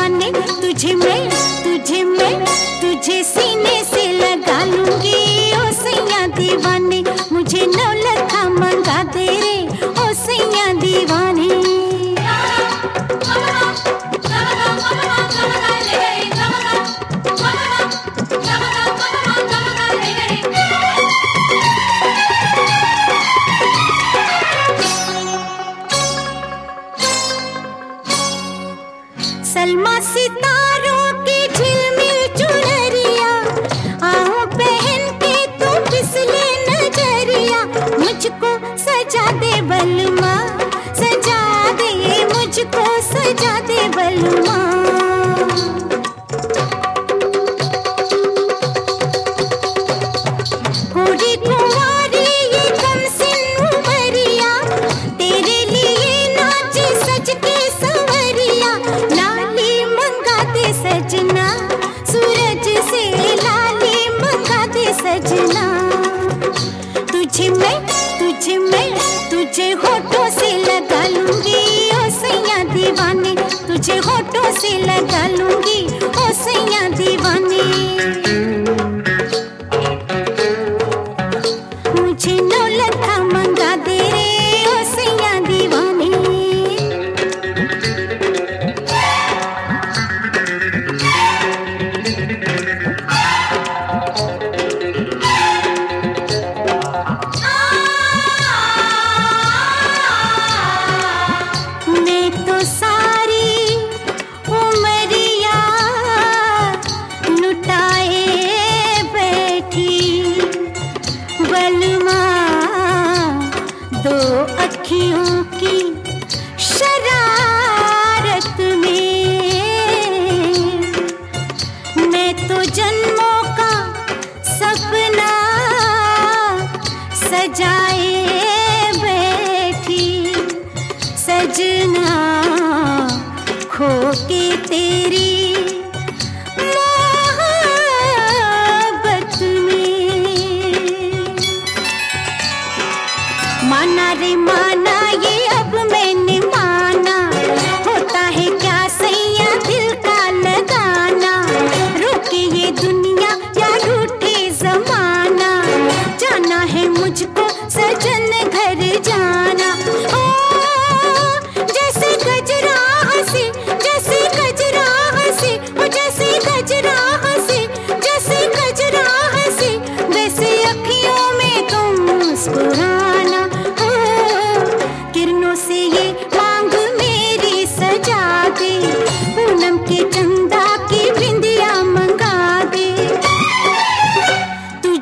दीवाने तुझे मैं तुझे मैं तुझे सीने से तुझे से लगा लूँगी ओ सैया दीवानी। माना रे माना ये अब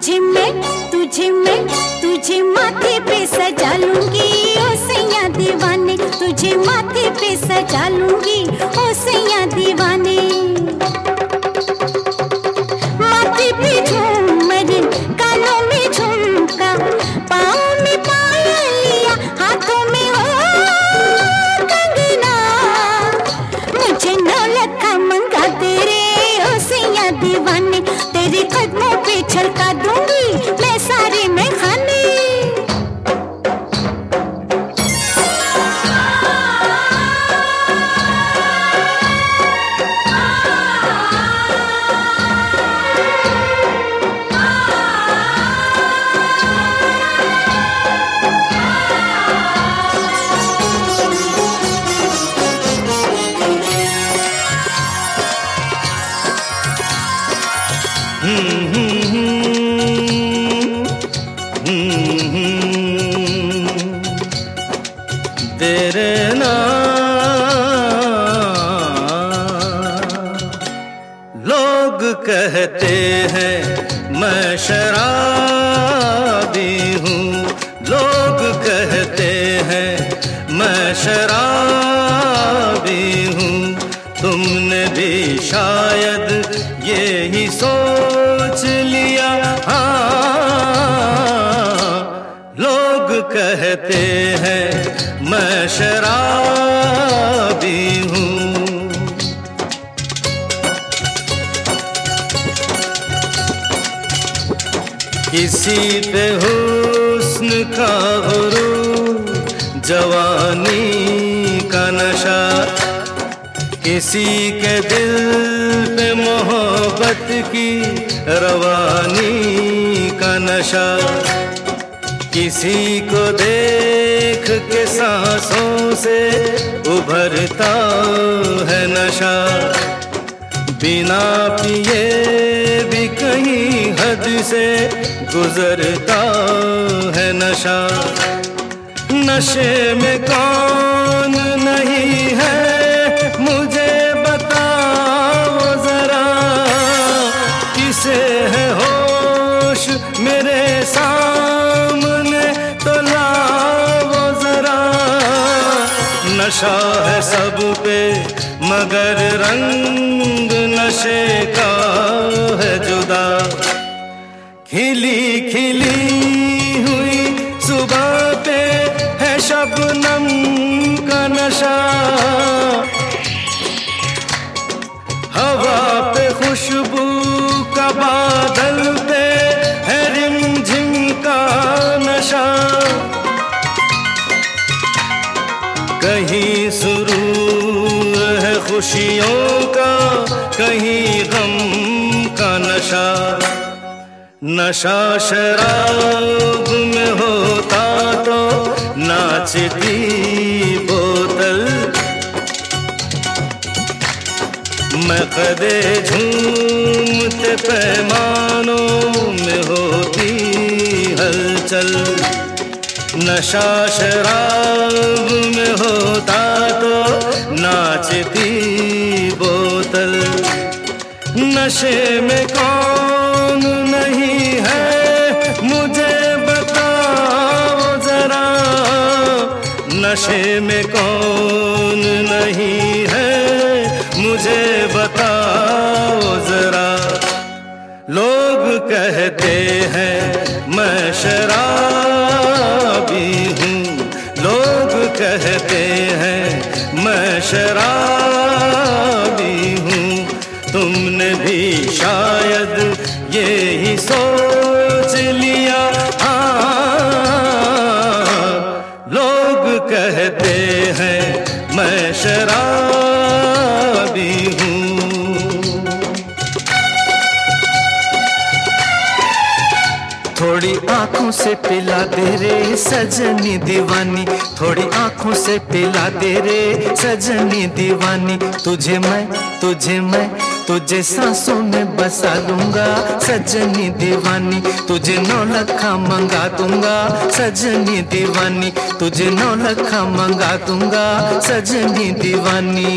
तुझे मैं तुझे मैं, तुझे माथे पे सजा लूँगी। ओ सैया दीवाने, तुझे माथे पे सजा लूँगी। ओ सैया दीवाने। तेरे ना लोग कहते हैं, मैं शराबी हूँ। लोग कहते हैं, मैं शराबी हूँ। तुमने भी शायद ये ही सोच कहते हैं, मैं शराबी हूँ। किसी पे हुस्न का गुरू जवानी का नशा। किसी के दिल पे मोहब्बत की रवानी का नशा। किसी को देख के सांसों से उभरता है नशा। बिना पिए भी कहीं हद से गुजरता है नशा। नशे में कौन नहीं है नशा है सब पे, मगर रंग नशे का है जुदा। खिली खिली हुई सुबह पे है शबनम का नशा। हवा पे खुशबू का बादल कहीं सुरूर है खुशियों का, कहीं गम का नशा। नशा शराब में होता तो नाचती बोतल। मैं कदे झूमते पैमानों में होती हलचल। नशा शराब में होता तो नाचती बोतल। नशे में कौन नहीं है, मुझे बताओ जरा। नशे में कौन मैं थोड़ी आँखों से पिला दे रे सजनी दीवानी। थोड़ी आँखों से पिला दे रे सजनी दीवानी। तुझे मैं तुझे मैं, तुझे सांसों में बसा लूँगा सजनी दीवानी, तुझे नौ लखा मंगा दूँगा। सजनी दीवानी, तुझे नौ लखा मंगा दूँगा। सजनी दीवानी।